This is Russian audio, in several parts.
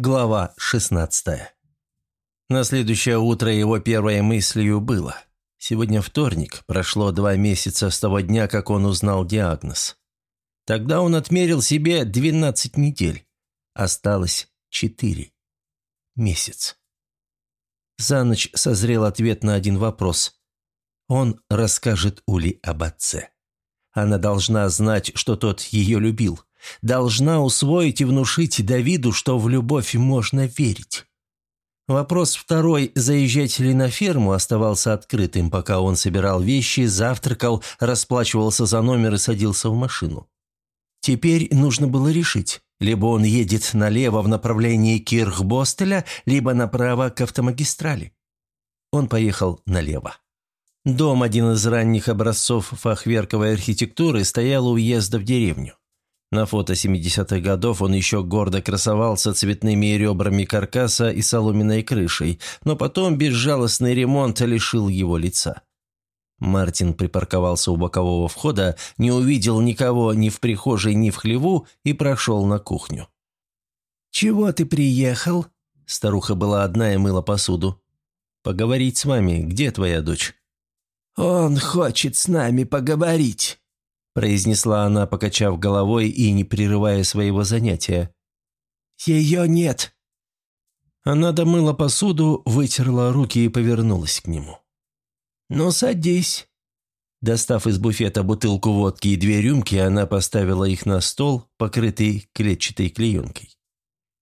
Глава 16 На следующее утро его первой мыслью было. Сегодня вторник, прошло два месяца с того дня, как он узнал диагноз. Тогда он отмерил себе 12 недель. Осталось 4. Месяц. За ночь созрел ответ на один вопрос. Он расскажет Ули об отце. Она должна знать, что тот ее любил. Должна усвоить и внушить Давиду, что в любовь можно верить. Вопрос второй, заезжать ли на ферму, оставался открытым, пока он собирал вещи, завтракал, расплачивался за номер и садился в машину. Теперь нужно было решить, либо он едет налево в направлении Кирхбостеля, либо направо к автомагистрали. Он поехал налево. Дом, один из ранних образцов фахверковой архитектуры, стоял у въезда в деревню. На фото 70-х годов он еще гордо красовался цветными ребрами каркаса и соломенной крышей, но потом безжалостный ремонт лишил его лица. Мартин припарковался у бокового входа, не увидел никого ни в прихожей, ни в хлеву и прошел на кухню. «Чего ты приехал?» Старуха была одна и мыла посуду. «Поговорить с вами. Где твоя дочь?» «Он хочет с нами поговорить», – произнесла она, покачав головой и не прерывая своего занятия. «Ее нет». Она домыла посуду, вытерла руки и повернулась к нему. «Ну, садись». Достав из буфета бутылку водки и две рюмки, она поставила их на стол, покрытый клетчатой клеенкой.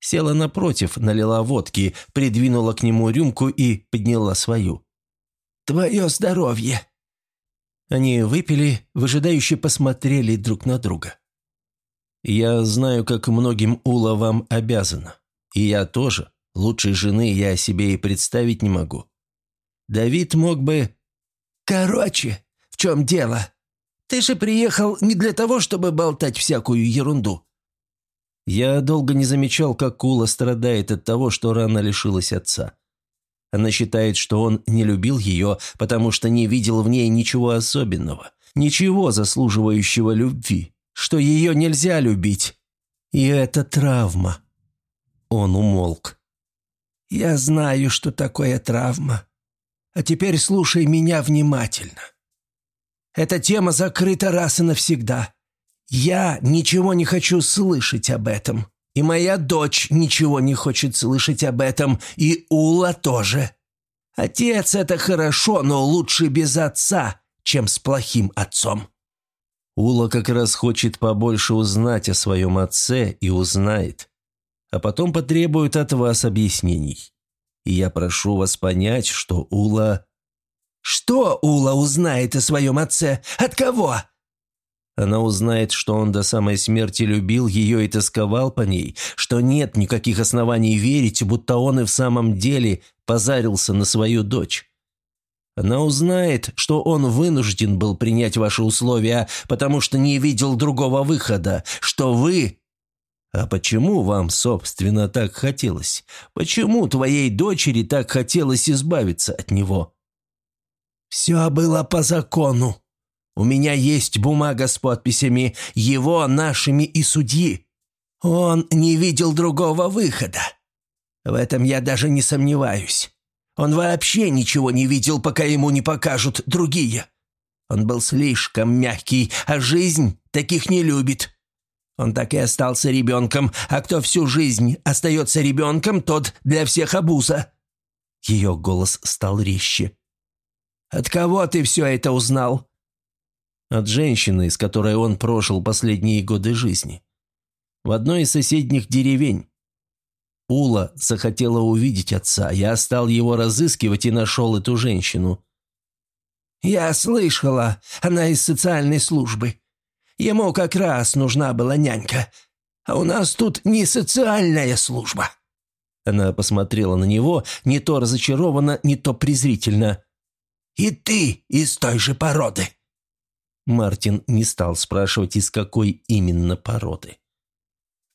Села напротив, налила водки, придвинула к нему рюмку и подняла свою. «Твое здоровье!» Они выпили, выжидающе посмотрели друг на друга. «Я знаю, как многим Ула вам обязана. И я тоже. Лучшей жены я себе и представить не могу. Давид мог бы...» «Короче, в чем дело? Ты же приехал не для того, чтобы болтать всякую ерунду». Я долго не замечал, как Ула страдает от того, что рано лишилась отца. Она считает, что он не любил ее, потому что не видел в ней ничего особенного, ничего заслуживающего любви, что ее нельзя любить. И это травма. Он умолк. «Я знаю, что такое травма. А теперь слушай меня внимательно. Эта тема закрыта раз и навсегда. Я ничего не хочу слышать об этом. И моя дочь ничего не хочет слышать об этом, и Ула тоже. Отец – это хорошо, но лучше без отца, чем с плохим отцом». Ула как раз хочет побольше узнать о своем отце и узнает, а потом потребует от вас объяснений. И я прошу вас понять, что Ула... «Что Ула узнает о своем отце? От кого?» Она узнает, что он до самой смерти любил ее и тосковал по ней, что нет никаких оснований верить, будто он и в самом деле позарился на свою дочь. Она узнает, что он вынужден был принять ваши условия, потому что не видел другого выхода, что вы... А почему вам, собственно, так хотелось? Почему твоей дочери так хотелось избавиться от него? «Все было по закону», у меня есть бумага с подписями его, нашими и судьи. Он не видел другого выхода. В этом я даже не сомневаюсь. Он вообще ничего не видел, пока ему не покажут другие. Он был слишком мягкий, а жизнь таких не любит. Он так и остался ребенком, а кто всю жизнь остается ребенком, тот для всех обуза». Ее голос стал резче. «От кого ты все это узнал? От женщины, с которой он прожил последние годы жизни. В одной из соседних деревень. Ула захотела увидеть отца. Я стал его разыскивать и нашел эту женщину. «Я слышала, она из социальной службы. Ему как раз нужна была нянька. А у нас тут не социальная служба». Она посмотрела на него не то разочарованно, не то презрительно. «И ты из той же породы». Мартин не стал спрашивать, из какой именно породы.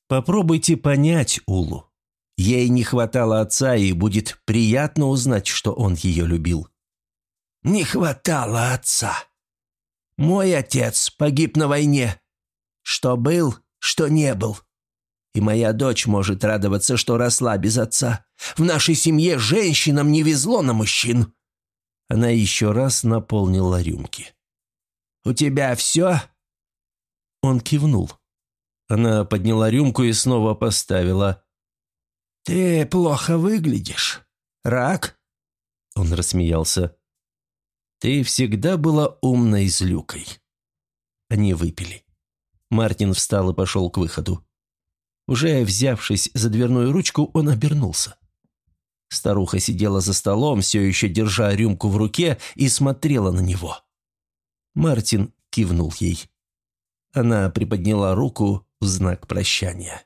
Попробуйте понять Улу. Ей не хватало отца, и будет приятно узнать, что он ее любил. «Не хватало отца. Мой отец погиб на войне. Что был, что не был. И моя дочь может радоваться, что росла без отца. В нашей семье женщинам не везло на мужчин». Она еще раз наполнила рюмки. «У тебя все?» Он кивнул. Она подняла рюмку и снова поставила. «Ты плохо выглядишь. Рак?» Он рассмеялся. «Ты всегда была умной злюкой». Они выпили. Мартин встал и пошел к выходу. Уже взявшись за дверную ручку, он обернулся. Старуха сидела за столом, все еще держа рюмку в руке, и смотрела на него. Мартин кивнул ей. Она приподняла руку в знак прощания.